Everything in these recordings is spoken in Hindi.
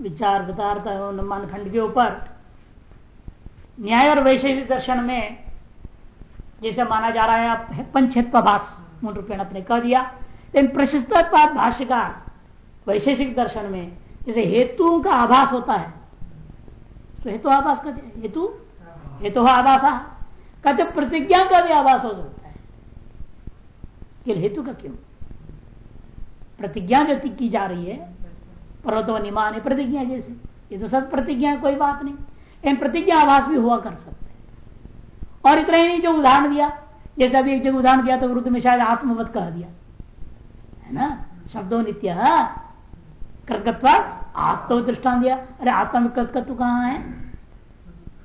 विचार वितार्थ अनुमान खंड के ऊपर न्याय और वैशेषिक दर्शन में जैसे माना जा रहा है पंचहत्वाभास मूल रूपेण अपने कह दिया। लेकिन प्रशस्त भाष्यकार वैशेषिक दर्शन में जैसे हेतु का आभास होता है तो हेतु आभास कहते हेतु? हेतु आभास। कहते प्रतिज्ञा का भी आभास हो सकता है। हेतु का क्यों? प्रतिज्ञा जो की जा रही है पर्वतो निमान प्रतिज्ञा जैसे। ये तो सब प्रतिज्ञा कोई बात नहीं। लेकिन प्रतिज्ञा आभास भी हुआ कर सकते और इतना ही नहीं, जो उदाहरण दिया। जैसे अभी एक जगह उदाहरण दिया तो वृद्ध में शायद आत्मवत कह दिया। है ना? शब्दों नित्य कृतकत्व आत्म दृष्टान दिया। अरे आत्मा कृतकत्व कहाँ है?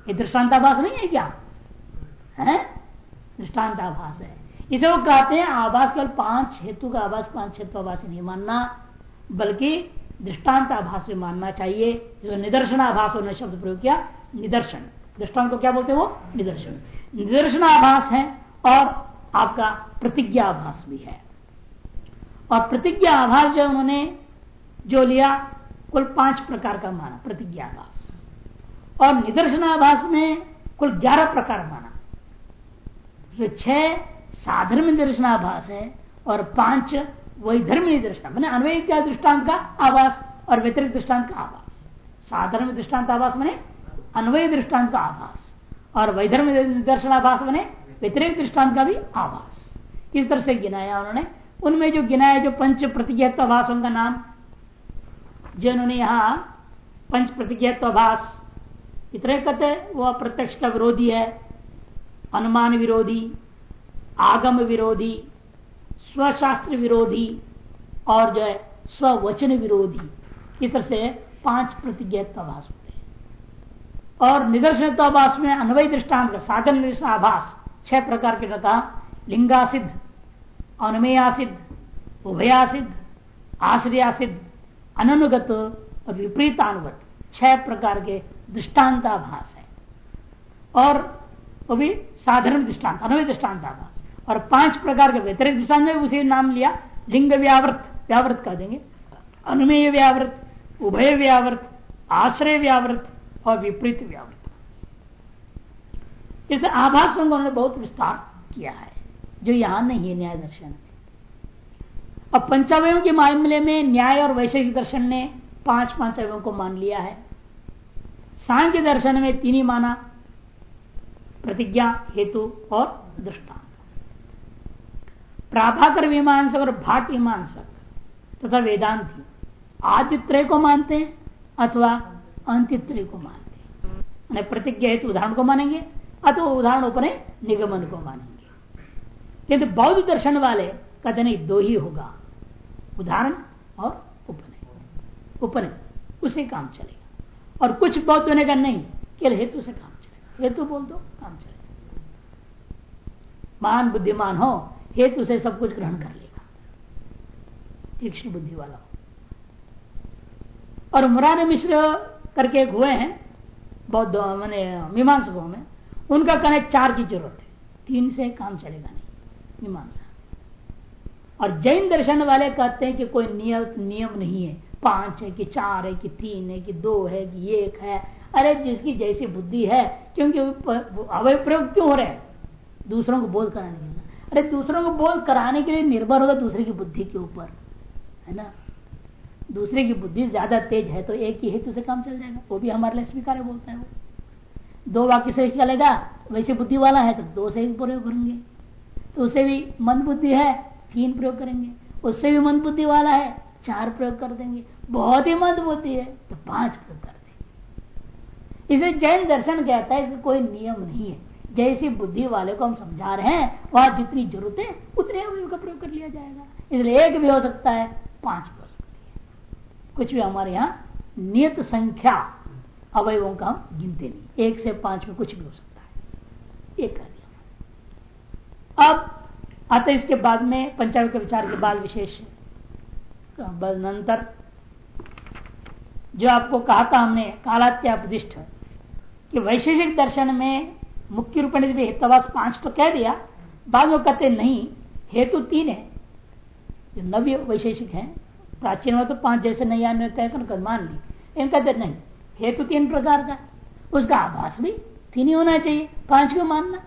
ये दृष्टान्ताभास नहीं है क्या? है? दृष्टान्ताभास है। इसे वो कहते हैं आवास केवल पाँच हेतु का आवास पाँच हेतु आभास नहीं मानना, बल्कि दृष्टांत आभास में मानना चाहिए। जो निदर्शन आभास होने शब्द प्रयोग किया, निदर्शन। दृष्टांत को क्या बोलते हैं वो? निदर्शन। निदर्शन आभास है और आपका प्रतिज्ञा आभास भी है। और प्रतिज्ञा आभास जो उन्होंने जो लिया, कुल पाँच प्रकार का माना प्रतिज्ञा आभास और निदर्शन आभास में कुल ग्यारह प्रकार माना। तो छह साधर्म निदर्शनाभास है और पाँच वही धर्म निदर्शन मैंने अन्वय दृष्टांत का आभास और व्यतिरिक्त दृष्टांत का आभास साधर्म दृष्टांत आभास मैंने, अन्वय दृष्टांत का आभास और वैधर्म निदर्शन आभास मैंने, व्यतिरिक्त दृष्टांत का भी आभास इस तरह से गिनाया उन्होंने। उनमें जो गिनाया, जो पंच प्रतिज्ञत्वाभास उनका नाम, जो उन्होंने यहाँ पंच प्रतिज्ञत्वाभास, इतने कहते वह प्रत्यक्ष का विरोधी है। अनुमान विरोधी, आगम विरोधी स्वशास्त्र विरोधी और जो है स्ववचन विरोधी। इस तरह से पाँच प्रतिज्ञत्वाभास होते हैं। और निदर्शनत्वाभास में अन्वय दृष्टांत, साधन आभास, छह प्रकार के कहा लिंगासिद्ध, अनुमेयासिद्ध, उभयासिद्ध, आश्रयासिद्ध अनुगत और विपरीतानुगत, छह प्रकार के दृष्टांताभास है। और वो भी साधारण दृष्टांत, अनवय दृष्टांताभास और पाँच प्रकार के व्यतिरिक्त दृष्टांत में उसे नाम लिया, लिंग व्यावृत। व्यावृत कह देंगे। अनुमेय व्यावृत, उभय व्यावृत, आश्रय व्यावृत और विपरीत व्यावृत। जैसे आभास उन्होंने बहुत विस्तार किया है, जो यहाँ नहीं है न्याय दर्शन। अब पंचावयों के मामले में न्याय और वैशेषिक दर्शन ने पाँच पाँच अवयों को मान लिया है। सांख्य दर्शन में तीन ही माना, प्रतिज्ञा, हेतु और दृष्टांत प्राभाकर मीमांसक और भाट मीमांसक, तथा वेदांति। आद्य त्रय को मानते हैं अथवा अंत्यत्रय को मानते हैं। प्रतिज्ञा हेतु उदाहरण को मानेंगे, अथवा उदाहरण उपने निगमन को मानेंगे। किंतु बौद्ध दर्शन वाले कहते नहीं, दो ही होगा। उदाहरण और उपनय उपनय उसे काम चलेगा। और कुछ बौद्ध होने का नहीं, केवल हेतु से काम चलेगा। हेतु बोल दो, काम चलेगा। महान बुद्धिमान हो हेतु से सब कुछ ग्रहण कर लेगा। तीक्ष्ण बुद्धि वाला और मुरान मिश्र करके एक हुए हैं, बौद्ध, मैंने मीमांसकों में, उनका कहना चार की ज़रूरत है। तीन से काम चलेगा नहीं, मीमांसा। और जैन दर्शन वाले कहते हैं कि कोई नियत, नियम नहीं है। पाँच है कि चार है कि तीन है कि दो है कि एक है। अरे जिसकी जैसी बुद्धि है, क्योंकि अवय प्रयोग क्यों हो रहे हैं? दूसरों को बोध कराने लिए। अरे दूसरों को बोध कराने के लिए निर्भर होगा दूसरे की बुद्धि के ऊपर। है ना? दूसरे की बुद्धि ज़्यादा तेज है तो एक ही हेतु से काम चल जाएगा। वो भी हमारे लिए स्वीकार बोलता है वो। दो वाक्य से चलेगा वैसे बुद्धि वाला है तो दो से ही प्रयोग करेंगे। तो उसे भी मंद बुद्धि है, तीन प्रयोग करेंगे। उससे भी मंद बुद्धि वाला है, चार प्रयोग कर देंगे। बहुत ही मंद बुद्धि है तो पाँच प्रयोग कर देंगे। इसे जैन दर्शन कहता है, इसका कोई नियम नहीं है। जैसी बुद्धि वाले को हम समझा रहे हैं, वहाँ जितनी ज़रूरत है, उतने अवयव का प्रयोग कर लिया जाएगा। इसलिए एक भी हो सकता है, पाँच भी हो सकती है। कुछ भी हमारे यहाँ नियत संख्या अवयवों का हम गिनते नहीं। एक से पाँच में कुछ भी हो सकता है। एक कर दिया अब आते इसके बाद में पंचायत के विचार के बाद विशेष नंतर, जो आपको कहा था हमने, कालात्यापदिष्ट, कि वैशेषिक दर्शन में मुख्य रूप में हेतुवास पाँच तो कह दिया, बाद में कहते नहीं, हेतु तीन है। जो नव्य वैशेषिक है, प्राचीन में तो पाँच जैसे नया कहकर मान ली। इन कहते नहीं, हेतु तीन प्रकार का उसका आभास भी तीन ही होना चाहिए, पाँच को मानना।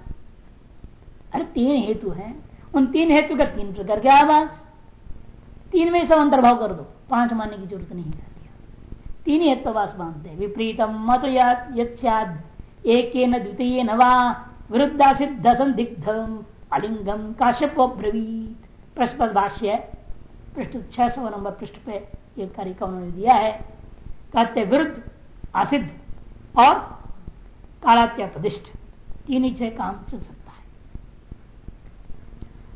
अरे, तीन हेतु है। उन तीन हेतु का तीन प्रकार के आभास। तीन में सब अंतर्भाव कर दो। पाँच मानने की ज़रूरत नहीं है। तीन ही हेत्वास मानते विपरीतम मत याद एक द्वितीय नवा विरुद्धा सिद्ध संदिग्धम अलिंगम काश्यप ब्रवीत भाष्य पृष्ठ छह सौ नंबर पृष्ठ पे एक कार्य का उन्होंने दिया है। कहते विरुद्ध, असिद्ध और कालात्य प्रतिष्ठ तीन ही काम चल सकता है।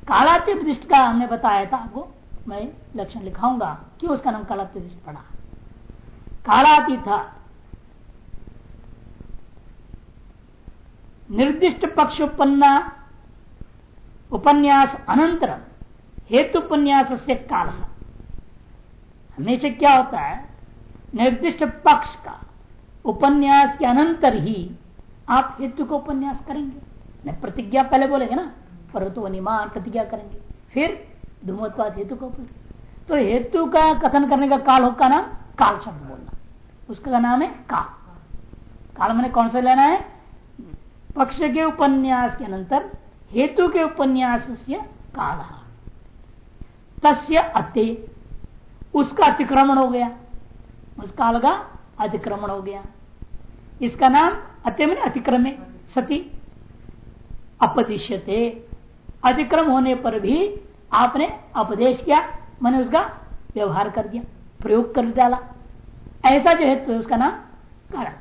कालात्य प्रतिष्ठ का हमने बताया था आपको, मैं लक्षण लिखाऊँगा, क्यों उसका नाम कालात्य प्रतिष्ठ पड़ा। कालाती था। निर्दिष्ट पक्ष उत्पन्न उपन्यास अनंतर हेतु उपन्यास से काल हमेशा क्या होता है? निर्दिष्ट पक्ष का उपन्यास के अनंतर ही आप हेतु को उपन्यास करेंगे। प्रतिज्ञा पहले बोलेंगे ना पर्वतो अनिमान प्रतिज्ञा करेंगे। फिर धूमत्वाद हेतु को तो हेतु का कथन करने का काल का नाम काल शब्द बोलना। उसका नाम है काल। काल मैंने कौन सा लेना है? पक्ष के उपन्यास के अनंतर हेतु के उपन्यास से काल। तस्य अति। उसका अतिक्रमण हो गया। उस काल का अतिक्रमण हो गया। इसका नाम अत्य मैंने अतिक्रमे सती। अपदिश्यते। अतिक्रम होने पर भी आपने अपदेश किया। मैंने उसका व्यवहार कर दिया, प्रयोग कर डाला। ऐसा जो है तो उसका नाम कारण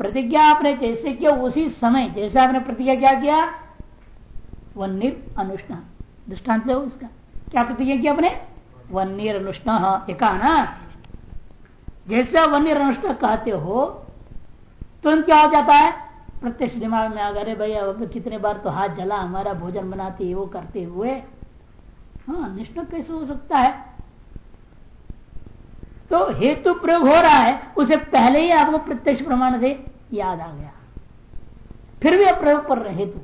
प्रतिज्ञा आपने जैसे किया उसी समय, जैसे आपने प्रतिज्ञा क्या किया? वन्य अनुष्ठान दृष्टांत लो उसका। क्या प्रतिज्ञा किया आपने? वन्य अनुष्ठान एक ना। जैसे वन्य अनुष्ठान कहते हो, तुरंत क्या हो जाता है? प्रत्यक्ष दिमाग में आ गए भैया कितने बार तो हाथ जला, हमारा भोजन बनाते, वो करते हुए? हाँ निष्ठा कैसे हो सकता है? तो हेतु प्रयोग हो रहा है, उसे पहले ही आपको प्रत्यक्ष प्रमाण से याद आ गया। फिर भी प्रयोग कर रहे हेतु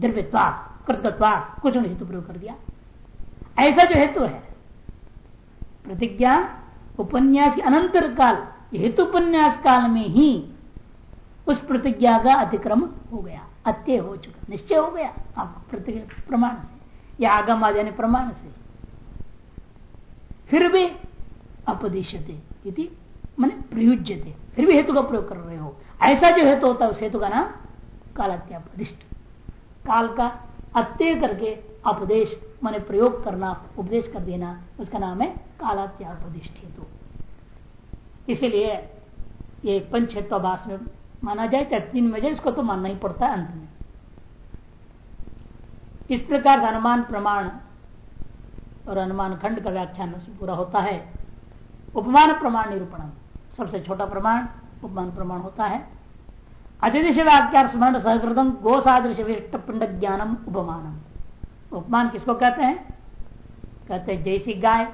द्रव्यत्वा कृतत्वा कुछ हेतु प्रयोग कर दिया। ऐसा जो हेतु है, प्रतिज्ञा, उपन्यास के अनंतर काल हेतु उपन्यास काल में ही उस प्रतिज्ञा का अतिक्रम हो गया अत्य हो चुका, निश्चय हो गया आपको प्रमाण से, या आगम आ जाने प्रमाण से। फिर भी अपदिश्यते मैंने प्रयुज्यते। फिर भी हेतु का प्रयोग कर रहे हो। ऐसा जो हेतु होता है, उस हेतु का नाम कालात्यापदिष्ट। काल का अत्य करके अपदेश मैंने प्रयोग करना, उपदेश कर देना, उसका नाम है कालात्यापदिष्ट हेतु। इसीलिए ये पंचत्वाभाष में माना जाए, चाहे तीन में जाए, इसको तो मानना ही पड़ता है अंत में। इस प्रकार का अनुमान प्रमाण और अनुमान खंड का व्याख्यान पूरा होता है। उपमान प्रमाण निरूपण सबसे छोटा प्रमाण, उपमान प्रमाण होता है। अतिदिश वाक्यार स्मरण सहकृतम गो सादृश विशिष्ट पिंड ज्ञानम उपमानम। उपमान किसको कहते हैं? कहते हैं, जैसी गाय,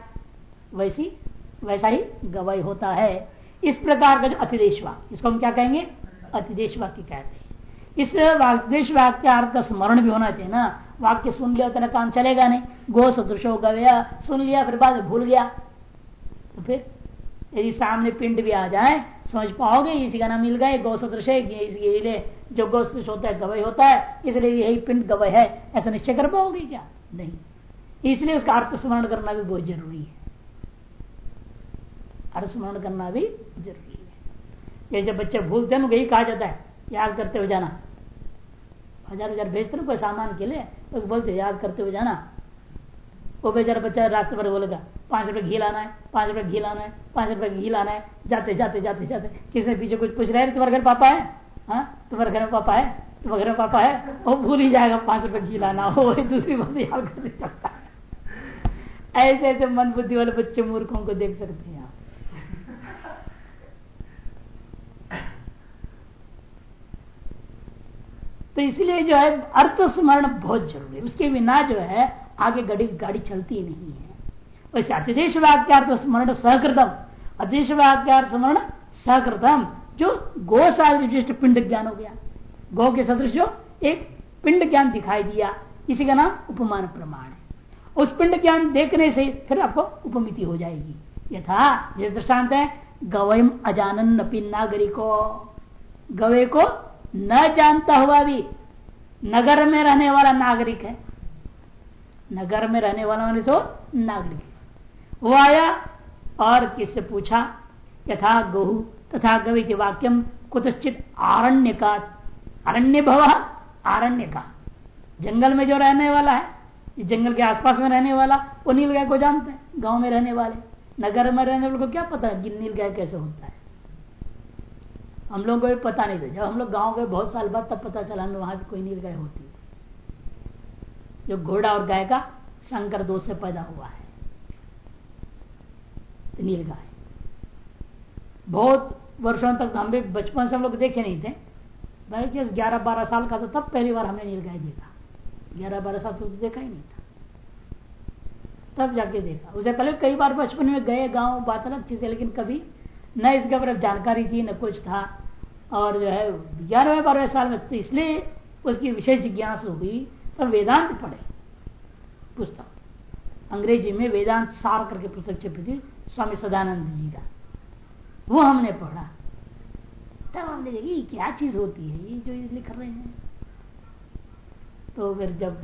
वैसी, वैसा ही गवाई होता है। इस प्रकार का जो अतिदेश इसको हम क्या कहेंगे? अतिदेश वाक्य कहते हैं। इस वाक्यदेश वाक्यार्थ का स्मरण भी होना चाहिए ना। वाक्य सुन लिया उतना काम चलेगा नहीं। गो सदृश गया सुन लिया फिर बाद भूल गया। तो फिर यदि सामने पिंड भी आ जाए, समझ पाओगे? इसी का नाम मिल गए गौ सदृश है जो गौ सदृश होता है गवय होता है, इसलिए यही पिंड गवय है। ऐसा निश्चय कर पाओगे क्या? नहीं। इसलिए उसका अर्थ स्मरण करना भी बहुत ज़रूरी है। अर्थ स्मरण करना भी ज़रूरी है। ये जब बच्चे भूलते हैं यही कहा जाता है, याद करते हुए जाना। हज़ार हज़ार भेजते ना, कोई सामान के लिए तो बोलते याद करते हुए जाना। वो बेचारा बच्चा रास्ते पर बोलेगा, पाँच रुपए घी लाना है, पाँच रुपए घी लाना है, पाँच रुपए घी लाना है। जाते जाते जाते जाते। किसी पीछे कुछ पूछ रहे तुम्हारे घर पापा है? हाँ? तुम्हारे घर में पापा है? तुम्हारे घर में पापा है? वो भूल ही जाएगा, पाँच रुपए घी लाना हो दूसरी बात याद कर सकता। ऐसे ऐसे मन बुद्धि वाले बच्चे मूर्खों को देख सकते हैं आप। तो इसलिए जो है, अर्थ स्मरण बहुत ज़रूरी है। उसके बिना जो है आगे गाड़ी गाड़ी चलती नहीं है। वैसे अतिदेश वाक्यार्थ स्मरण सहकृतम। अतिदेश वाक्यार्थ स्मरण सहकृतम। जो गो साधु विशिष्ट पिंड ज्ञान हो गया। गौ के सदृश जो एक पिंड ज्ञान दिखाई दिया। इसी का नाम उपमान प्रमाण है। उस पिंड ज्ञान देखने से फिर आपको उपमिति हो जाएगी। यथा, जिस दृष्टांत है गवयम अजानन अपनी नागरिको। गवे को न जानता हुआ भी नगर में रहने वाला नागरिक है। नगर में रहने वाला होने से नागरिक वो आया और किससे पूछा, यथा गहु तथा गवी के वाक्यम कुतश्चित आरण्य का अरण्य भव, आरण्य का। जंगल में जो रहने वाला है जंगल के आसपास में रहने वाला, वो नील गाय को जानते हैं, गाँव में रहने वाले। नगर में रहने वाले को क्या पता है नील गाय कैसे होता है? हम लोगों को भी पता नहीं था। जब हम लोग गाँव गए बहुत साल बाद तब पता चला, हमें वहाँ कोई नील गाय होती जो घोड़ा और गाय का संकर दोष से पैदा हुआ है। तो नील गाय। बहुत वर्षों तक हम भी बचपन से हम लोग देखे नहीं थे। भाई ग्यारह बारह साल का था तब पहली बार हमने नील गाय देखा। ग्यारह बारह साल तो देखा ही नहीं था। तब जाके देखा। उसे पहले कई बार बचपन में गए, गाँव, बात अलग है लेकिन कभी न इसके ऊपर जानकारी थी, न कुछ था। और जो है ग्यारहवें बारहवें साल में तो इसलिए उसकी विशेष जिज्ञासा हुई तो वेदांत पढ़े। पुस्तक। अंग्रेज़ी में वेदांत सार करके पुस्तक छपी थी, स्वामी सदानंद जी का। वो हमने पढ़ा। तब हमने देखी क्या चीज़ होती है, ये जो ये लिख रहे हैं। तो फिर जब,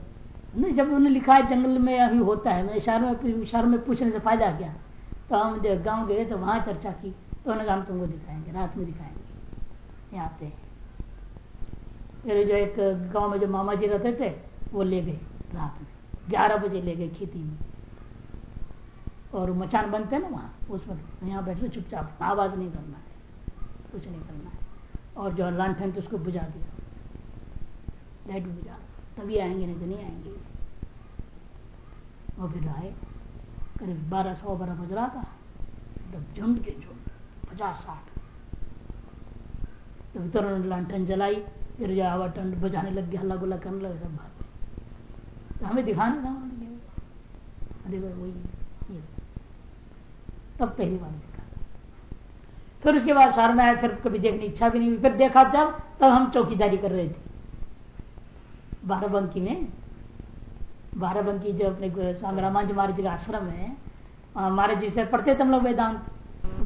नहीं, जब उन्होंने लिखा है, जंगल में अभी होता है, मैं शहर में शहर में पूछने से फ़ायदा क्या? तो हम जब गाँव गए तो वहाँ चर्चा की तो उन्होंने हम तुमको दिखाएँगे, रात में दिखाएँगे। यहाँ आते फिर जो एक गाँव में जो मामा जी रहते थे वो ले गए रात में। ग्यारह बजे ले गए खेती में। और मचान बनते हैं ना वहाँ, उसमें यहाँ बैठे चुपचाप, आवाज़ नहीं करना है, कुछ नहीं करना है। और जो लालटेन तो उसको बुझा दिया। लाइट बुझा तभी आएँगे, नहीं तो नहीं आएँगे। और फिर आए, करीब बारह सौ बारह बज रहा था। तब झुंड के झुंड, पचास साठ। तो लालटेन जलाई, फिर टंड बजाने लग गया, हल्ला गुल्ला करने लगे सब बात। हमें दिखाने था देखो, वही तब पहली बार देखा। फिर उसके बाद शहर में आया, फिर कभी देखने इच्छा भी नहीं हुई। फिर देखा जब, तब हम चौकीदारी कर रहे थे। बाराबंकी में। बाराबंकी जो अपने स्वामी रामांज महाराज का आश्रम है महाराज जी से पढ़ते थे हम लोग वेदांत।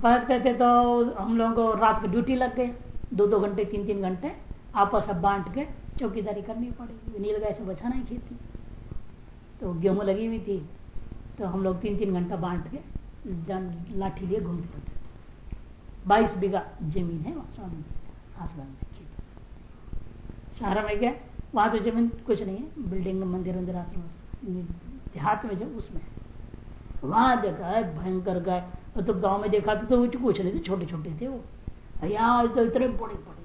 पढ़ते थे तो हम लोगों को रात को ड्यूटी लग गए दो दो घंटे, तीन तीन घंटे आपस सब बांट के चौकीदारी करनी पड़ेगी नील गाय से बचाना ही खेती। तो गेहूँ लगी हुई थी तो हम लोग तीन तीन घंटा बांट के लाठी लिए घूम घूमते रहते बाईस बीघा ज़मीन है आसमान में। शहर में क्या? वहाँ तो ज़मीन कुछ नहीं है, बिल्डिंग, मंदिर मंदिर आश्रम देहात में जो उसमें वहाँ देखा है, भयंकर गाय। और तो गाँव में देखा था तो कुछ नहीं थे छोटे छोटे थे वो। यहाँ तो इतने बड़े बड़े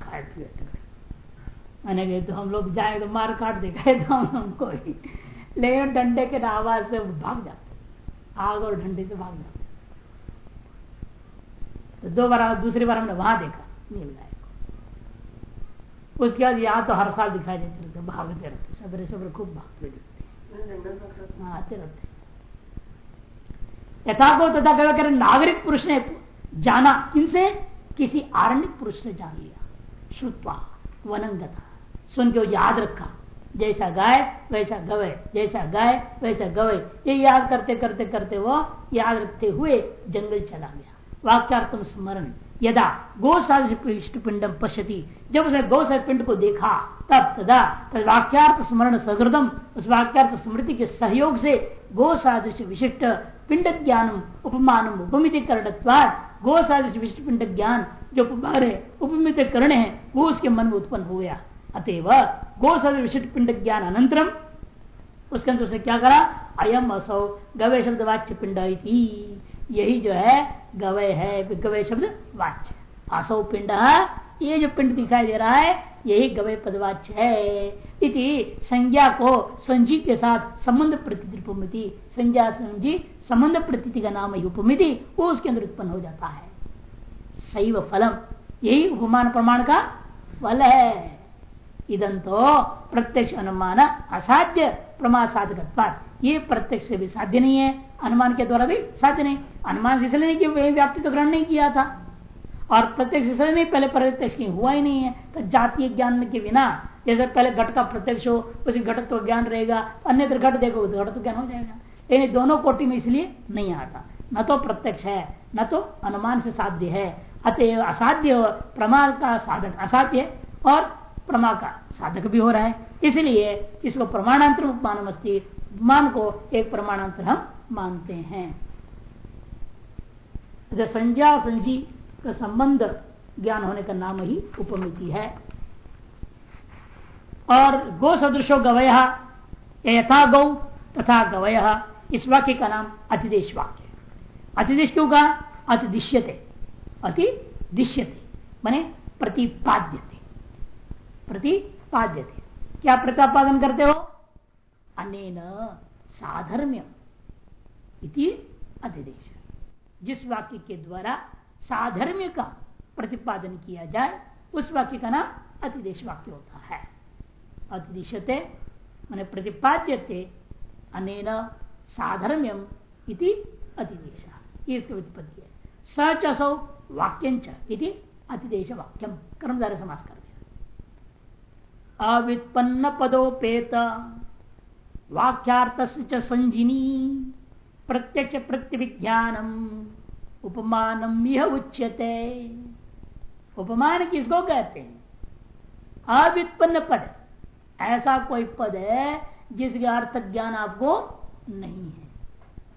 खाए पिए मैंने तो हम लोग जाए तो मार काट देखा तो हम हमको ही लेकिन डंडे के आवाज़ से भाग जाते आग और डंडे से भाग जाते तो दो बार दूसरी बार हमने वहाँ देखा नील गाय उसके बाद यहाँ तो हर साल दिखाई देते रहते भागते रहते सवेरे सवेरे खूब भागते रहते हाँ, आते रहते यथा को तथा कर नागरिक पुरुष ने जाना किनसे किसी आरण्य पुरुष से जान लिया। श्रुत्वा वनंगता। सुन के याद रखा। जैसा गाय वैसा गवे। जैसा गाय वैसा गवे। ये याद करते करते करते वो याद रखते हुए जंगल चला गया। वाक्यार्थम स्मरण। यदा गो पिंडम पश्यति, जब उसने गौ पिंड को देखा, तब तदा तद वाक्यार्थ स्मरण सगृदम उस वाक्यार्थ स्मृति के सहयोग से गो विशिष्ट पिंड ज्ञान उपमान उपमित करणत्वाद गो विशिष्ट पिंड ज्ञान जो उपमार है उपमित करण है, वो उसके मन में उत्पन्न हो गया। अतएव गो सादृश विशिष्ट पिंड ज्ञान अनंतरम उसके अंदर से क्या करा? अयम असौ गवे शब्द वाच्य पिंड यही जो है गवय है गवय शब्द वाच्य। असौ पिंड, ये जो पिंड दिखाई दे रहा है, यही गवय पदवाच्य है। इति संज्ञा को संजी के साथ संबंध प्रतीति संज्ञा संजी संबंध प्रतीति का नाम ही उपमिति वो उसके अंदर उत्पन्न हो जाता है। सही फलम। यही उपमान प्रमाण का फल है। इदं तो प्रत्यक्ष अनुमान असाध्य प्रमाण साधक ये प्रत्यक्ष से भी साध्य नहीं है, अनुमान के द्वारा भी साध्य नहीं। अनुमान से इसलिए कि व्याप्ति तो ग्रहण नहीं किया था। और प्रत्यक्ष इसलिए नहीं, पहले प्रत्यक्ष कहीं हुआ ही नहीं है। तो जातीय ज्ञान के बिना, जैसे पहले घट का प्रत्यक्ष हो, उसी घट तो ज्ञान रहेगा, अन्य घट देखो तो घट तो ज्ञान हो जाएगा। ये दोनों कोटि में इसलिए नहीं आता। न तो प्रत्यक्ष है, न तो अनुमान से साध्य है। अतएव असाध्य प्रमाण का साधक असाध्य और प्रमा का साधक भी हो रहा है। इसलिए इसको प्रमाणांतर उपमान उपमान को एक प्रमाणांतर हम मानते हैं। संज्ञा संजी का संबंध ज्ञान होने का नाम ही उपमिति है। और गो सदृशो गवय, यथा गौ तथा गवय, इस वाक्य का नाम अतिदेश वाक्य अतिदेश क्यों कहा? अतिदिश्यते। अतिदिश्यते, माने प्रतिपाद्यते। प्रतिपाद्यते क्या प्रतिपादन करते हो? अनेन साधर्म्य इति अतिदेश जिस वाक्य के द्वारा साधर्म्य का प्रतिपादन किया जाए, उस वाक्य का नाम अतिदेश वाक्य होता है। अतिदिशते मैंने प्रतिपाद्यते, अनेन साधर्म्यम इति अतिदेश है। सच असौ वाक्यंच इति अतिदेश वाक्यम। कर्मधार समास कर अव्युत्पन्न पदोपेत वाक्यार्थ संजिनी प्रत्यक्ष प्रत्यभिज्ञानम उपमानम यह उच्यते। उपमान किसको कहते हैं? अव्युत्पन्न पद ऐसा कोई पद है जिसका अर्थ ज्ञान आपको नहीं है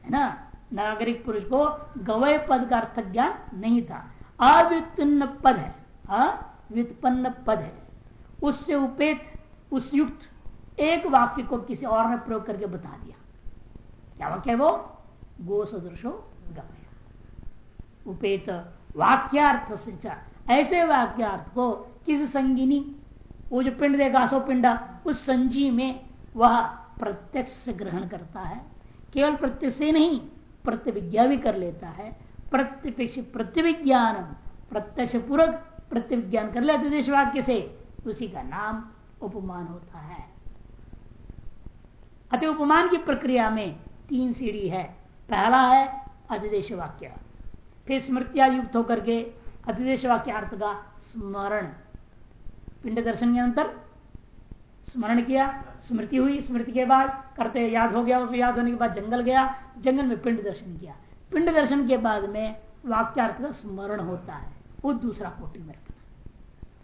है ना? नागरिक पुरुष को गवय पद का अर्थ ज्ञान नहीं था। अव्युत्पन्न पद है अव्युत्पन्न पद है। उससे उपेत, उस युक्त, एक वाक्य को किसी और ने प्रयोग करके बता दिया। क्या वाक्य वो? गो सदृशो गवय उपेत वाक्यार्थ से ऐसे वाक्यार्थ को किस संगिनी, वो जो पिंड देगा सो पिंडा, उस संजी में वह प्रत्यक्ष ग्रहण करता है। केवल प्रत्यक्ष से नहीं, प्रतिविज्ञा भी कर लेता है। प्रत्यपेक्ष प्रतिविज्ञान प्रत्यक्ष पूर्वक प्रतिविज्ञान कर लेते देश वाक्य से। उसी का नाम उपमान होता है। अति उपमान की प्रक्रिया में तीन सीढ़ी है। पहला है अधिदेश वाक्य फिर स्मृतिया युक्त होकर के अधिदेश वाक्य अर्थ का स्मरण। पिंड दर्शन के अंतर स्मरण किया, स्मृति हुई, स्मृति के बाद करते याद हो गया, उसको याद होने के बाद जंगल गया, जंगल में पिंड दर्शन किया। पिंड दर्शन के बाद में वाक्यार्थ का स्मरण होता है, वो दूसरा कोटि में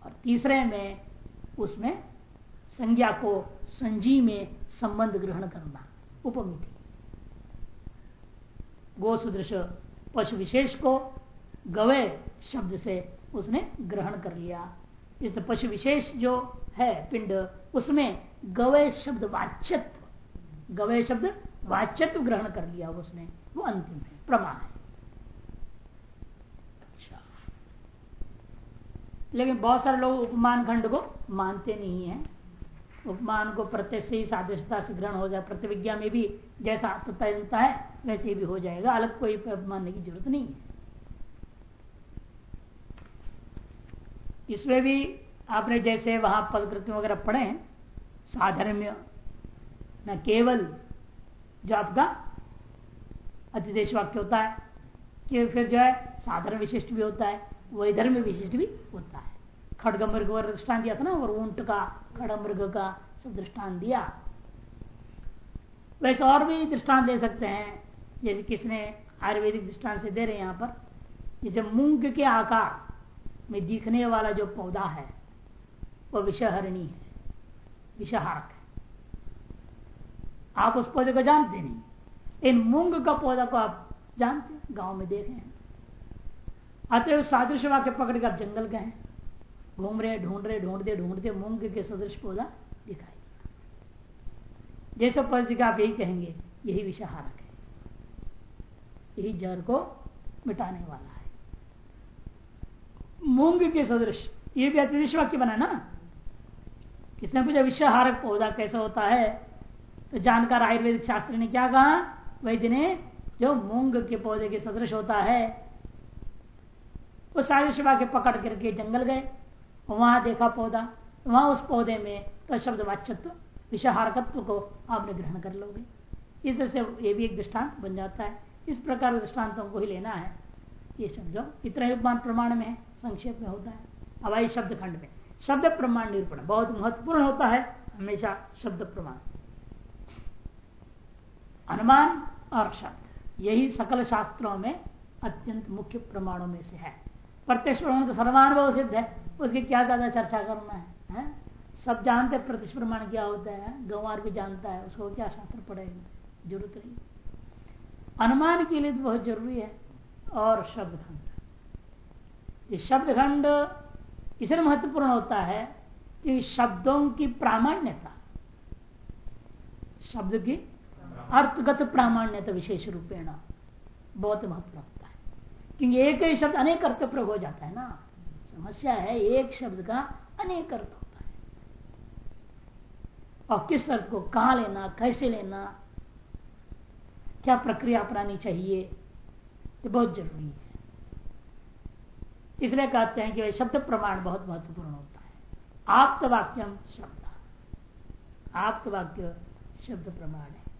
और तीसरे में उसमें संज्ञा को संजी में संबंध ग्रहण करना, उपमिति। गो सुदृश पशु विशेष को गवे शब्द से उसने ग्रहण कर लिया। इस पशु विशेष जो है, पिंड, उसमें गवय शब्द वाच्यत्व गवय शब्द वाच्यत्व ग्रहण कर लिया उसने, वो अंतिम है, प्रमाण है अच्छा लेकिन बहुत सारे लोग उपमान खंड को मानते नहीं है। उपमान को प्रत्यक्ष ही सादृशता से ग्रहण हो जाए, प्रतिविज्ञा में भी जैसा तयता है, वैसे भी हो जाएगा। अलग कोई मानने की ज़रूरत नहीं है। इसमें भी आपने जैसे वहाँ पदकृति वगैरह पढ़े साधर्म्य न केवल जो आपका अतिदेश वाक्य होता है, कि फिर जो है साधारण विशिष्ट भी होता है वही धर्म विशिष्ट भी होता है। खड़ग मृग दृष्टान दिया था ना, और ऊँट का खड़ मृग का सब दृष्टान दिया। वैसे और भी दृष्टान दे सकते हैं, जैसे किसने आयुर्वेदिक दृष्टान से दे रहे हैं यहाँ पर। जैसे मूंग के आकार में दिखने वाला जो पौधा है वह विषहरणी है, विषहारक है। आप उस पौधे को जानते नहीं। इन मूंग का पौधा को आप जानते गाँव में देखे हैं। अतः सादृश वाक्य पकड़ कर आप जंगल गए, घूम रहे, ढूंढ रहे, ढूंढते ढूंढते मूंग के सदृश पौधा दिखाई। जैसे का आप यही कहेंगे, यही विषहारक है। यही जड़ को मिटाने वाला है। मूंग के सदृश, ये भी अतिदिश वाक्य बना ना? किसने पूछा, विषहारक पौधा कैसा होता है? तो जानकार आयुर्वेदिक शास्त्र ने क्या कहा? वैद्य ने, जो मूंग के पौधे के सदृश होता है उस आयुष्मा के पकड़ करके जंगल गए। वहाँ देखा पौधा, वहाँ उस पौधे में तो शब्द वाच्यत्व विषहारकत्व को आपने ग्रहण कर लोगे। इस तरह से ये भी एक दृष्टांत बन जाता है। इस प्रकार दृष्टांतों को ही लेना है। ये समझो इतना उपमान प्रमाण में संक्षेप में होता है। हवाई शब्द खंड में। शब्द प्रमाण निरूपण बहुत महत्वपूर्ण होता है, हमेशा शब्द प्रमाण। अनुमान और शब्द, यही सकल शास्त्रों में अत्यंत मुख्य प्रमाणों में से है। प्रत्यक्ष प्रमाण तो सर्वानुभव सिद्ध है। उसकी क्या ज़्यादा चर्चा करना है, है? सब जानते प्रत्यक्ष प्रमाण क्या होता है गंवार भी जानता है उसको क्या शास्त्र पढ़ेगा? ज़रूरत नहीं। अनुमान के लिए तो बहुत ज़रूरी है और शब्द खंड ये शब्द खंड इसलिए महत्वपूर्ण होता है कि शब्दों की प्रामाण्यता शब्द की अर्थगत प्रामाण्यता विशेष रूपेण बहुत महत्व रखता है क्योंकि एक ही शब्द अनेक अर्थ प्रयोग हो जाता है ना। समस्या है एक शब्द का अनेक अर्थ होता है। और किस अर्थ को कहा लेना, कैसे लेना, क्या प्रक्रिया अपनानी चाहिए, ये बहुत ज़रूरी है। इसलिए कहते हैं कि शब्द प्रमाण बहुत महत्वपूर्ण होता है। आप्तवाक्यम शब्द। आप्तवाक्य शब्द प्रमाण है।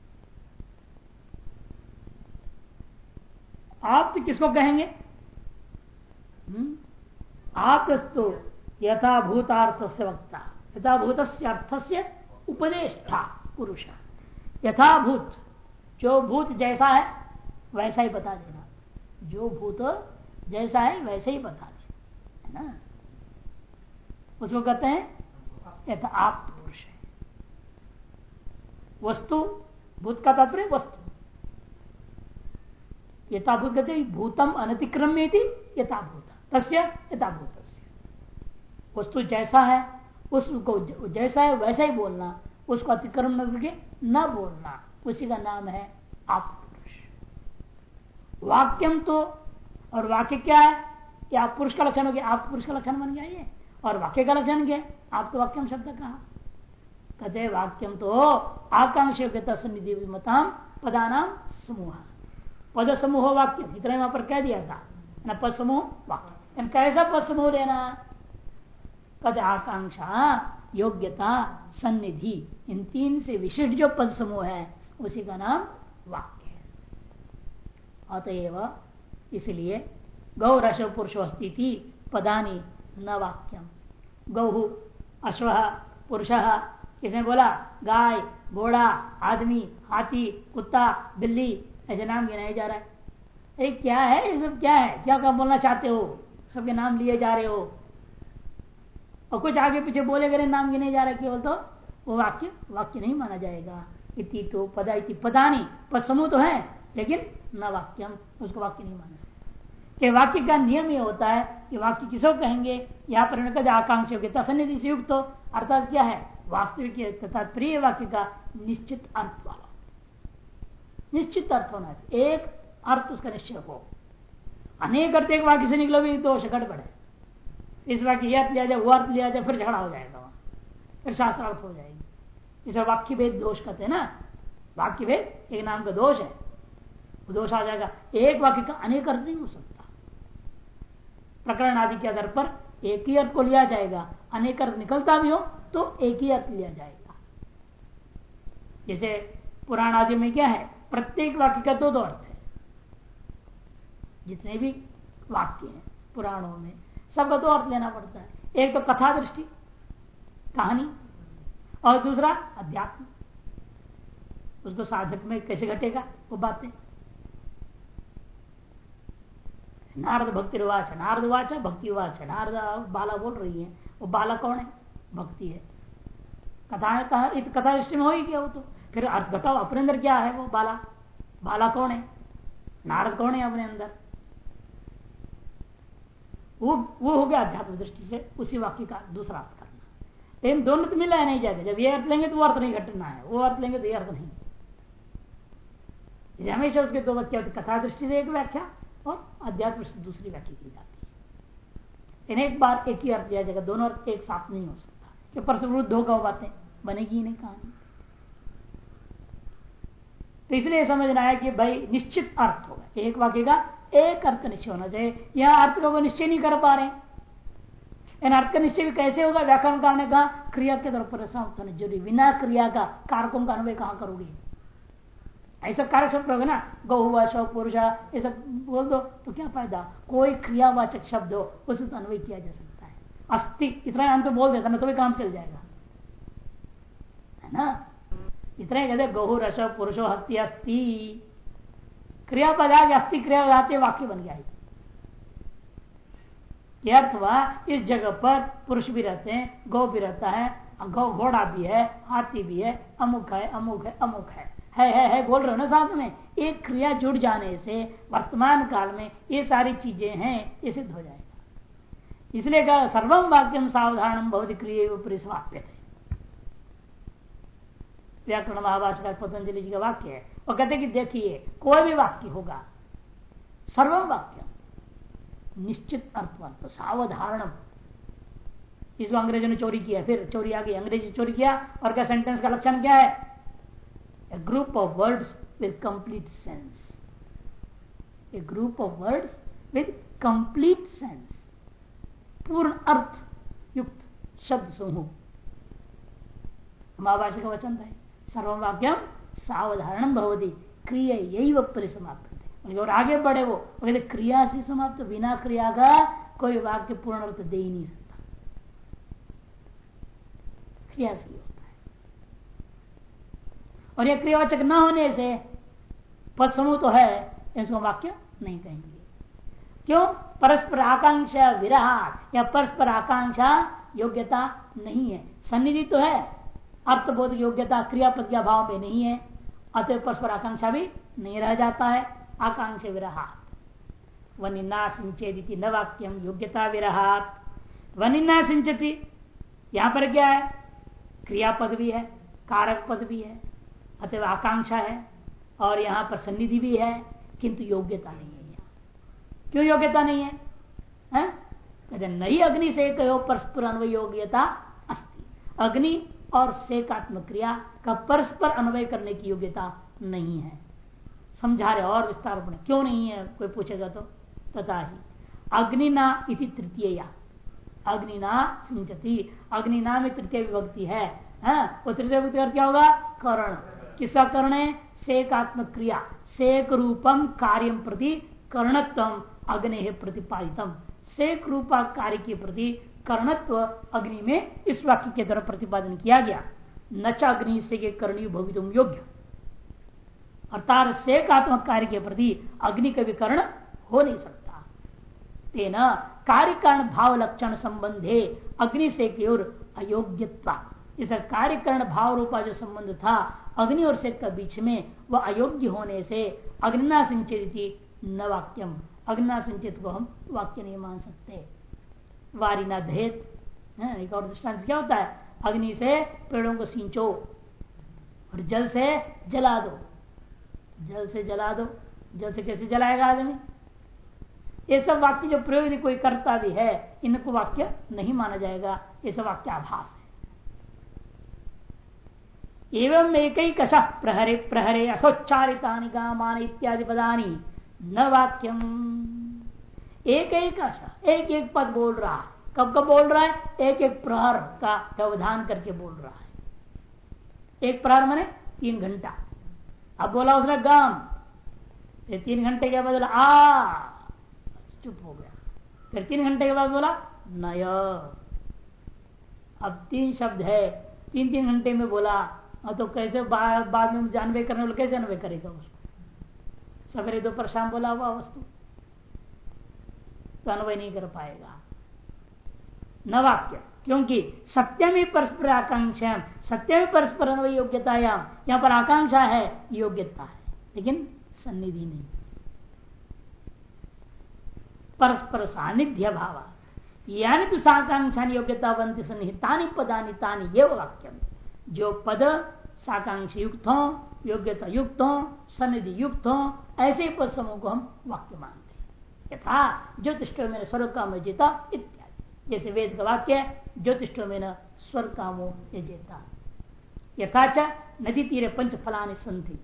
आप तो किसको कहेंगे? हम्म? आप तो यथाभूतार्थ वक्ता। यथाभूत अर्थ से उपदेष्टा पुरुष। यथाभूत, जो भूत जैसा है, वैसा ही बता देना। जो भूत जैसा है, वैसे ही बता दे है ना? उसको कहते हैं यथा आप पुरुष है। वस्तु, भूत का तात्पर्य वस्तु। यथाभूत कहते भूतम अनतिक्रम्य यथाभूत। तस्य यथाभूत वस्तु जैसा है, उसको जैसा है, वैसा ही बोलना। उसको अतिक्रम करके न बोलना। उसी का नाम है आप वाक्यम तो और वाक्य क्या है? कि आप पुरुष का लक्षण हो गया, आप पुरुष का लक्षण बन गया ये। और वाक्य का लक्षण क्या आप तो वाक्यम शब्द कहा। कहते वाक्यम तो आकांक्ष सन्निधि मताम पदानाम समूह। पद समूह वाक्य, इतना वहाँ पर कह दिया था। न पद समूह वाक्य कैसा पद समूह लेना पद आकांक्षा योग्यता, सन्निधि, इन तीन से विशिष्ट जो पद समूह है, उसी का नाम वाक्य है। अतएव, इसलिए गौ रश पुरुष स्थिति पदानी न वाक्यम। गौ, अश्व, पुरुष, किसने बोला? गाय, घोड़ा, आदमी, हाथी, कुत्ता, बिल्ली ऐसे नाम गिनाया जा रहा है। अरे क्या है? ये सब क्या है? क्या क्या बोलना चाहते हो? सबके नाम लिए जा रहे हो। और कुछ आगे पीछे बोले गए नाम गिने जा रहे केवल तो। वो वाक्य वाक्य नहीं माना जाएगा। इति तो पदा, इति पदानी। पर समूह तो है, लेकिन न वाक्यम। उसको वाक्य नहीं माना कि वाक्य का नियम ये होता है कि वाक्य किसो कहेंगे? यहाँ पर आकांक्षा के से युक्त हो। अर्थात क्या है? वास्तविक तथा प्रिय वाक्य का निश्चित अर्थ वाला। निश्चित अर्थ होना चाहिए एक अर्थ उसका निश्चय हो। अनेक अर्थ एक वाक्य से निकलो भी दोष गड़बड़ है। इस वाक्य यह अर्थ लिया जाए, वो अर्थ लिया जाए, फिर झगड़ा हो जाएगा वहाँ। फिर शास्त्र अर्थ हो जाएगी। इसे वाक्य भेद दोष कहते हैं ना? वाक्य भेद एक नाम का दोष है। वो दोष आ जाएगा। एक वाक्य का अनेक अर्थ नहीं हो सकता। प्रकरण आदि के आधार पर एक ही अर्थ को लिया जाएगा। अनेक अर्थ निकलता भी हो तो एक ही अर्थ लिया जाएगा। जैसे पुराण आदि में क्या है? प्रत्येक वाक्य का दो दो अर्थ है। जितने भी वाक्य हैं, पुराणों में, सबका दो अर्थ लेना पड़ता है। एक तो कथा दृष्टि, कहानी, और दूसरा अध्यात्म। उसको साधक में कैसे घटेगा, वो बातें। नारद भक्ति वाच, नारद वाच है भक्ति वाच। नारद बाला बोल रही है, वो बाला कौन है? भक्ति है। कथा कथा दृष्टि में हो ही क्या वो तो। फिर अर्थ बताओ, अपने अंदर क्या है वो बाला? बाला कौन है? नारद कौन है अपने अंदर? वो वो हो गया अध्यात्म दृष्टि से उसी वाक्य का दूसरा अर्थ करना। लेकिन दोनों तो मिला है नहीं जाते। जब ये अर्थ लेंगे तो वो अर्थ नहीं घटना है। वो अर्थ लेंगे तो ये अर्थ नहीं। हमेशा उसके दो वाक्य कथा दृष्टि से एक व्याख्या और अध्यात्म से दूसरी व्याख्या की जाती है। एक बार एक ही अर्थ लिया जाएगा। दोनों अर्थ एक साथ नहीं हो सकता। कि परसुरुद्ध होगा बातें बनेगी नहीं कहानी। तो इसलिए समझना है कि भाई निश्चित अर्थ होगा एक वाक्य का एक अर्थ निश्चय होना चाहिए। यह अर्थ का निश्चय नहीं कर पा रहे इन अर्थ का निश्चय भी कैसे होगा? व्याकरण ने कहा, क्रिया के तरफ़ पर ज़रूरी बिना क्रिया का कारकों का अनुभव कहाँ करोगे? ऐसा कारक शब्द होगा ना गौ शव पुरुष ये सब बोल दो तो क्या फ़ायदा? कोई क्रियावाचक शब्द हो उसे तो अनुभव किया जा सकता है। अस्थि इतना हम तो बोल देता ना तो भी काम चल जाएगा। है ना? इतने कहते गहु रस पुरुषो हस्ती अस्थि क्रियापद आज अस्थि क्रिया वाक्य बन गया अर्थ हुआ, इस जगह पर पुरुष भी रहते हैं, गौ भी रहता है गौ घोड़ा भी है, हाथी भी है अमुक है अमुक है अमुक है। है है है, बोल रहे हो ना साथ में? एक क्रिया जुड़ जाने से वर्तमान काल में ये सारी चीज़ें हैं, ये सिद्ध हो जाएगा। इसलिए सर्वम वाक्यम सावधान बहुत क्रिय वाक्य थे व्याकरण महाभाष पतंजलि जी का वाक्य है। वो कहते कि देखिए, कोई भी वाक्य होगा सर्वम वाक्य निश्चित अर्थवंत सावधारण इसको अंग्रेज़ों ने चोरी किया, फिर चोरी आ गई अंग्रेज़ी चोरी किया, और क्या सेंटेंस का लक्षण क्या है? Group of words with complete sense. A group of words with complete sense. पूर्ण अर्थ युक्त शब्द समूह। महाभाषा का वचन है सर्ववाक्यम सावधारण भवती। क्रिया यही परिसमाप्त और आगे बढ़े वो कहते क्रिया से समाप्त, बिना क्रिया का कोई वाक्य पूर्ण अर्थ दे ही नहीं सकता। क्रिया से होता है। और यह क्रियावाचक न होने से पद समूह तो है, इसको वाक्य नहीं कहेंगे। क्यों? परस्पर आकांक्षा विराट या परस्पर आकांक्षा योग्यता नहीं है। सन्निधि तो है अर्थबोध योग्यता क्रियापद के अभाव में नहीं है। अतः परस्पर आकांक्षा भी नहीं रह जाता है। आकांक्षा विराट वनिना सिंचेदी न वाक्यम योग्यता विराट वनिना सिंचती यहाँ पर क्या है? क्रियापद भी है कारक पद भी है अतः आकांक्षा है और यहाँ पर सन्निधि भी है किंतु योग्यता नहीं है यहाँ। क्यों योग्यता नहीं है, है? नहीं अग्नि से कहो परस्पर अन्वय योग्यता अस्ति। अग्नि और सेकात्मक क्रिया का परस्पर अन्वय करने की योग्यता नहीं है। समझा रहे और विस्तार अपने। क्यों नहीं है? कोई पूछेगा तो? तथा ही। अग्निना इति तृतीय अग्निना सिंचती। अग्निना में तृतीय विभक्ति है, है? वो तृतीय विभक्ति क्या होगा? करण। किसका कर्ण है? सेकात्मक क्रिया सेक रूपम कार्यम प्रति कर्णत्व अग्नि प्रतिपादितम। सेक रूपा कार्य के प्रति कर्णत्व अग्नि में इस वाक्य के द्वारा प्रतिपादन किया गया। नच अग्नि से के करणी भवित योग्य। अर्थात सेकात्मक कार्य के प्रति अग्नि का विकर्ण हो नहीं सकता। तेना कार्य कारण भाव लक्षण संबंधे अग्नि से की ओर अयोग्यता इस कार्यकरण भाव रूपा जो संबंध था, अग्नि और सेक का बीच में वह अयोग्य होने से अग्निना संचित न वाक्यम। अग्निना संचित को हम वाक्य नहीं मान सकते। वारिना धेत एक और दृष्टांत क्या होता है? अग्नि से पेड़ों को सींचो और जल से जला दो। जल से जला दो। जल से कैसे जलाएगा आदमी? ये सब वाक्य जो प्रयोग कोई करता भी है, इनको वाक्य नहीं माना जाएगा। ये सब वाक्य आभास है। एवं एक ही कश प्रहरे प्रहरे असोच्चारिता गामान इत्यादि पदानी न वाक्यम। एक एक एक एक पद बोल रहा है। कब कब बोल रहा है? एक एक प्रहर का व्यवधान करके बोल रहा है। एक प्रहर मैंने तीन घंटा। अब बोला उसने गम फिर तीन घंटे के बाद बोला आ चुप हो गया। फिर तीन घंटे के बाद बोला नय। अब तीन शब्द है तीन तीन घंटे में बोला हाँ, तो कैसे बाद में जानवे करने वाले कैसे अनवे करेगा उसको? सवेरे दोपहर शाम बोला हुआ वस्तु। तो अनवय नहीं कर पाएगा। न वाक्य। क्योंकि सत्यम ही परस्पर आकांक्षा सत्य में परस्पर अनवय योग्यतायाम यहाँ पर आकांक्षा है, योग्यता है। लेकिन सन्निधि नहीं। परस्पर सानिध्य भाव। यानी तो साकांक्षा योग्यता बनती सन्निहिता पदानी तानी ये वाक्यम। जो पद साकांक्षी युक्त हो, योग्यता युक्त हो, सन्निधि युक्त हो, ऐसे पद समूह को हम वाक्य मानते यथा ज्योतिष में स्वर्ग का जीता, इत्यादि। जैसे वेद का वाक्य है ज्योतिष में स्वर्ग कामो जेता यथाच नदी तीरे पंच फलानी संधि।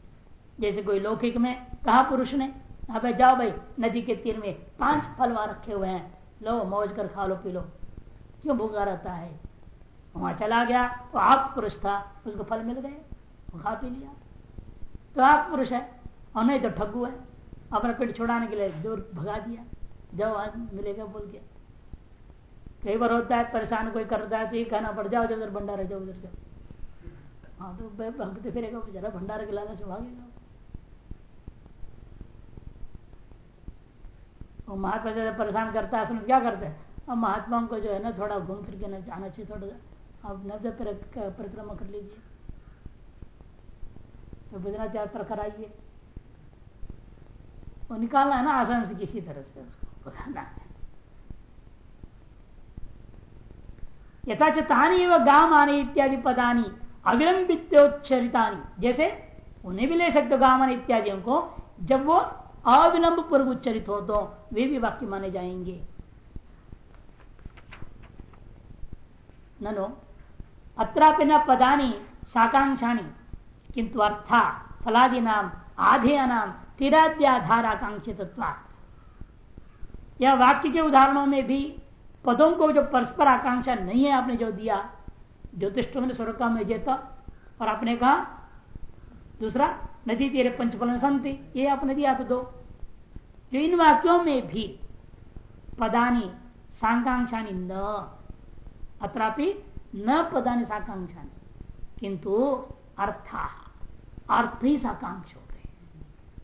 जैसे कोई लौकिक में कहा पुरुष ने भाई, जाओ भाई, नदी के तीर में पाँच फल वहाँ रखे हुए हैं। लो, मौज कर खा लो, पी लो। क्यों भूखा रहता है? वहाँ चला गया, वो आप पुरुष था, उसको फल मिल गए खा पी लिया। तो आप पुरुष है, और नहीं तो ठगू है। अपना पेट छुड़ाने के लिए दूर भगा दिया, जाओ आज मिलेगा बोल के। कई बार होता है, परेशान कोई करता है तो ये कहना पड़, जाओ उधर भंडारा, जाओ उधर, जाओ। हाँ तो भगते फिरेगा जरा भंडारे के लालच भागेगा वो महात्मा जब परेशान करता है उसमें क्या करते हैं? अब महात्माओं को जो है ना, थोड़ा घूम फिर के ना जाना चाहिए थोड़ा आप नब्बे परिक्रमा कर लीजिए। तो बद्रीनाथ यात्रा कराइए। वो निकालना है ना आसान से किसी तरह से उसको बताना है। यथाचतानी व गाम आने इत्यादि पदानी अविलंबितोच्चरितानी जैसे उन्हें भी ले सकते गामन इत्यादियों को, जब वो अविलंब पूर्व उच्चरित हो तो वे भी वाक्य माने जाएँगे। ननो, अत्रापि न पदानी साकांक्षाणी, किंतु अर्था फलादि नाम आधेय नाम तिराद्याधार आकांक्षित यह वाक्य के उदाहरणों में भी पदों को जो परस्पर आकांक्षा नहीं है, आपने जो दिया ज्योतिष में स्वर्ग का में जेता और आपने कहा, दूसरा, नदी तेरे पंचफलन संति, ये आपने दिया तो दो। जो इन वाक्यों में भी पदानी सांकांक्षा न, अत्रापि न पदानी साकांक्षा किंतु अर्था, अर्थ ही साकांक्ष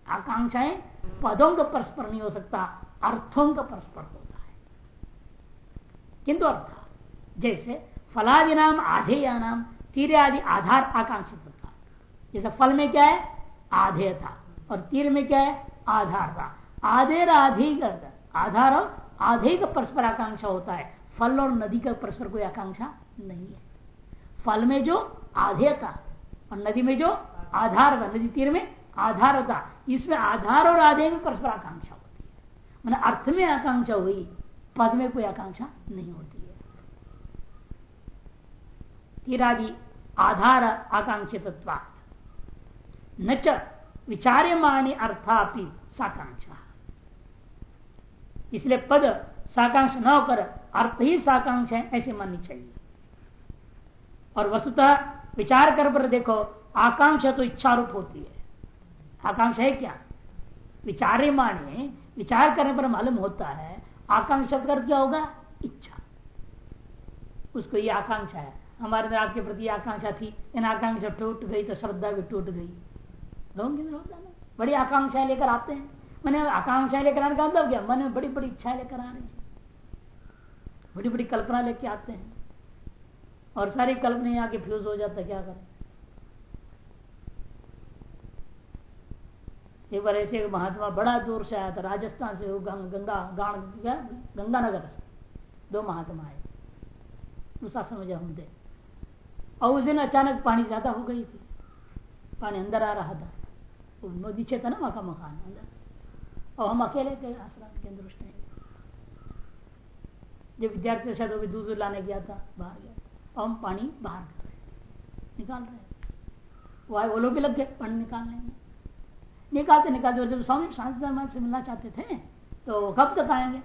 आकांक्षाएँ पदों का परस्पर नहीं हो सकता, अर्थों का परस्पर होता है। किंतु अर्थ, जैसे फलादि नाम आधेय नाम तीर आदि आधार आकांक्षित होता जैसे फल में क्या है? आधेय था और तीर में क्या है? आधार था आधेर आधिक आधार और आधे का परस्पर आकांक्षा होता है। फल और नदी का परस्पर कोई आकांक्षा नहीं है। फल में जो आधेय था और नदी में जो आधार था नदी तीर में आधार था इसमें आधार और आधे में परस्पर आकांक्षा होती है। मैंने अर्थ में आकांक्षा हुई, पद में कोई आकांक्षा नहीं होती है। तीरादि आधार आकांक्षित न च विचार्यमाणी अर्थापि साकांक्षा। इसलिए पद साकांक्ष न होकर अर्थ ही साकांक्ष है, ऐसे माननी चाहिए। और वस्तुतः विचार कर पर देखो, आकांक्षा तो इच्छा रूप होती है। आकांक्षा है क्या? विचार्य माने, विचार करने पर मालूम होता है, आकांक्षा कर क्या होगा? इच्छा। उसको ये आकांक्षा है। हमारे अंदर आपके प्रति आकांक्षा थी। इन आकांक्षा टूट गई तो श्रद्धा भी टूट गई। बड़ी आकांक्षाएँ लेकर आते हैं। मैंने आकांक्षाएँ लेकर आने का मतलब क्या। मन में बड़ी बड़ी इच्छाएँ लेकर आ रहे हैं। बड़ी बड़ी कल्पना लेके आते हैं। और सारी कल्पना आके फ्यूज हो जाता क्या करें? एक बार ऐसे महात्मा बड़ा दूर से आया था, राजस्थान से, वो गंगा गाण गंगानगर से। दो महात्मा आए। दूसरा समझ हम दे और उस दिन अचानक पानी ज़्यादा हो गई थी। पानी अंदर आ रहा था। वो नदी था ना, वहाँ का मकान अंदर। और हम अकेले थे, आश्रम केंद्र उस टाइम। जब विद्यार्थी शायद वो भी दूध लाने गया था, बाहर गया। और हम पानी बाहर कर रहे निकाल रहे वो आए, वो लोग भी लग गए, पानी निकालने में। निकालते निकालते जब स्वामी शांति धर्म से मिलना चाहते थे तो कब तक आएँगे?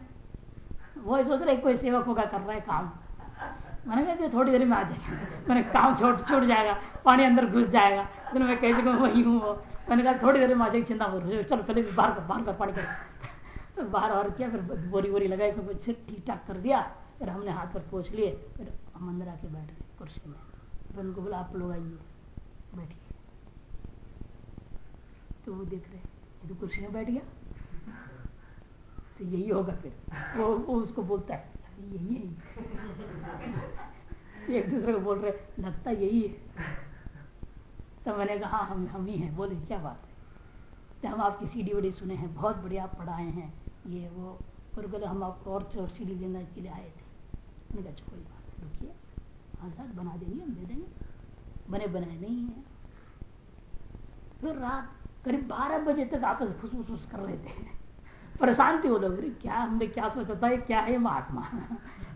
वो सोच रहे, कोई सेवक होगा, कर रहा है काम। मैंने कहा थोड़ी देर में आ जाएगा। मैंने काम छोड़, छूट जाएगा, पानी अंदर घुस जाएगा। तो मैं कैसे कहूँ वही हूँ वो। मैंने कहा, थोड़ी देर में आ जाएगी, चिंता करो। चलो, पहले बाहर कर बाहर कर पानी कर तो बाहर और किया, फिर बोरी बोरी लगाई, सब कुछ ठीक ठाक कर दिया। फिर हमने हाथ पर पोछ लिए, फिर हम अंदर आके बैठ गए कुर्सी में। फिर उनको बोला, आप लोग आइए, बैठिए। तो वो देख रहे ये तो कुर्सी में बैठ गया। तो यही होगा फिर। वो, वो उसको बोलता है यही है एक दूसरे को बोल रहे लगता यही है। तो मैंने कहा हाँ, हम हम ही हैं बोले क्या बात है। तो हम आपकी सीडी वीडी सुने हैं बहुत बढ़िया आप पढ़ाए हैं। ये वो और बोले हम आपको और और सीडी लेने के लिए आए थे। मैंने कहा अच्छा, कोई बात रुकिए। हाँ बना देंगे हम दे देंगे। बने बनाए नहीं है। फिर रात करीब बारह बजे तक आपस फुस फुस कर रहे थे परेशान थे वो लोग क्या हमने क्या सोचा था? क्या है महात्मा?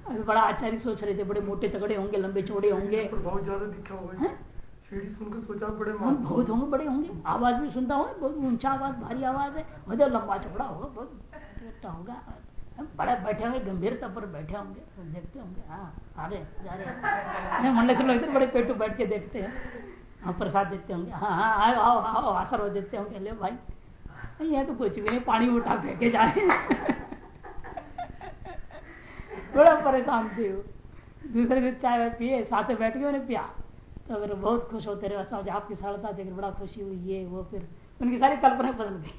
अभी बड़ा आचार्य सोच रहे थे बड़े मोटे तगड़े होंगे लंबे चौड़े होंगे। बहुत ज़्यादा दिखा होगा सीढ़ी सुनकर सोचा बड़े बहुत होंगे बड़े होंगे। आवाज़ भी सुनता हूँ बहुत ऊँचा आवाज़ भारी आवाज़ है। मतलब लंबा चौड़ा होगा बहुत होगा। बड़े बैठे होंगे गंभीरता पर बैठे होंगे देखते होंगे। हाँ आ रहे जा रहे मन लगे लोग बड़े पेटू बैठ के देखते हैं। हाँ प्रसाद देते होंगे। हाँ हाँ आओ आओ आओ, आशीर्वाद देते होंगे। ले भाई, ये तो कुछ भी नहीं, पानी उठा, फेंके जा रहे बड़ा परेशान थे वो। दूसरे दिन चाय पिए, साथ में बैठ के उन्हें पिया। तो फिर बहुत खुश होते रहे समझ आपकी सरलता देख बड़ा खुशी हुई, ये, वो, फिर उनकी सारी कल्पना बदल गई।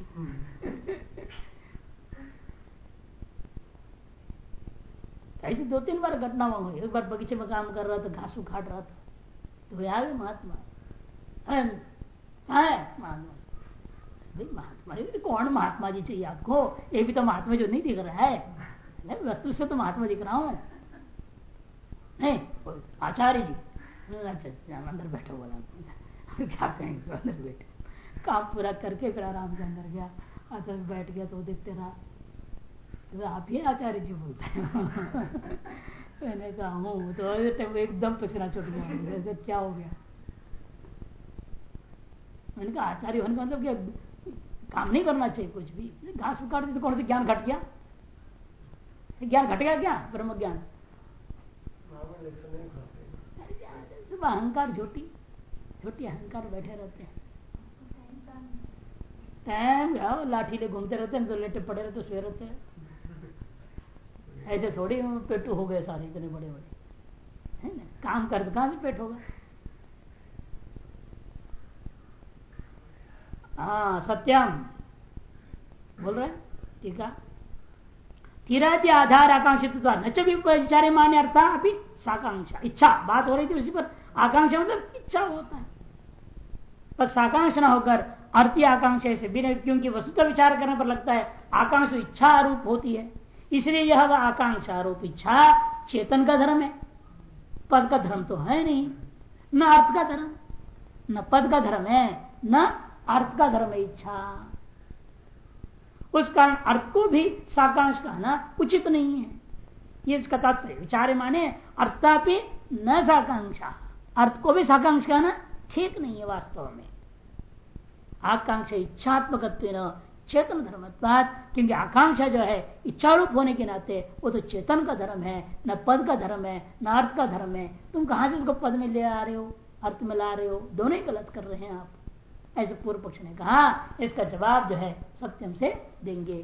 ऐसे दो तीन बार घटना हुई। एक बार बगीचे में काम कर रहा था, घास उखाड़ रहा था। तो आ गए महात्मा? महात्मा महात्मा कौन महात्मा जी चाहिए आपको ये भी तो महात्मा जो नहीं दिख रहा है वस्तु से तो महात्मा दिख रहा हूँ नहीं आचार्य जी अच्छा अंदर बैठो बोला क्या कहेंगे अंदर बैठे काम पूरा करके फिर आराम से अंदर गया अच्छा बैठ गया तो देखते रहा तो आप ही आचार्य जी बोलते हैं मैंने कहा हूँ तो एकदम पसीना छुट गया क्या हो गया मैंने कहा, आचार्य होने का मतलब क्या काम नहीं करना चाहिए कुछ भी? घास उकाड़ दी तो कौन से ज्ञान घट गया? ज्ञान घट गया क्या? ब्रह्म ज्ञान। अहंकार झोटी झोटी अहंकार बैठे रहते हैं। टाइम लाठी ले घूमते रहते हैं तो लेटे पड़े रहते सोए रहते हैं। ऐसे थोड़ी पेटू हो गए सारे इतने बड़े बड़े है ना? काम करते कहाँ से पेट होगा? हाँ सत्यम। बोल रहे ठीक है। तीराद्य आधार आकांक्षित न विचारे मान्य अर्था अभी साकांक्षा। इच्छा, बात हो रही थी उसी पर। आकांक्षा मतलब इच्छा होता है। पर साकांक्ष न होकर अर्थी आकांक्षा से बिना क्योंकि वस्तुता विचार करने पर लगता है आकांक्षा इच्छा आरूप होती है। इसलिए यह आकांक्षा आरोप इच्छा चेतन का धर्म है। पद का धर्म तो है नहीं। न अर्थ का धर्म, न पद का धर्म है, न अर्थ का धर्म है इच्छा। उस कारण अर्थ को भी साकांश कहना उचित नहीं है। ये इसका तात्पर्य विचार माने अर्थापि न साकांक्षा। अर्थ को भी साकांक्ष कहना ठीक नहीं है वास्तव में। आकांक्षा इच्छात्मक चेतन धर्म क्योंकि आकांक्षा जो है, इच्छारूप होने के नाते वो तो चेतन का धर्म है, न पद का धर्म है, न अर्थ का धर्म है। तुम कहाँ से उसको पद में ले आ रहे हो, अर्थ में ला रहे हो? दोनों ही गलत कर रहे हैं आप। ऐसे पूर्व पक्ष ने कहा इसका जवाब जो है सत्यम से देंगे।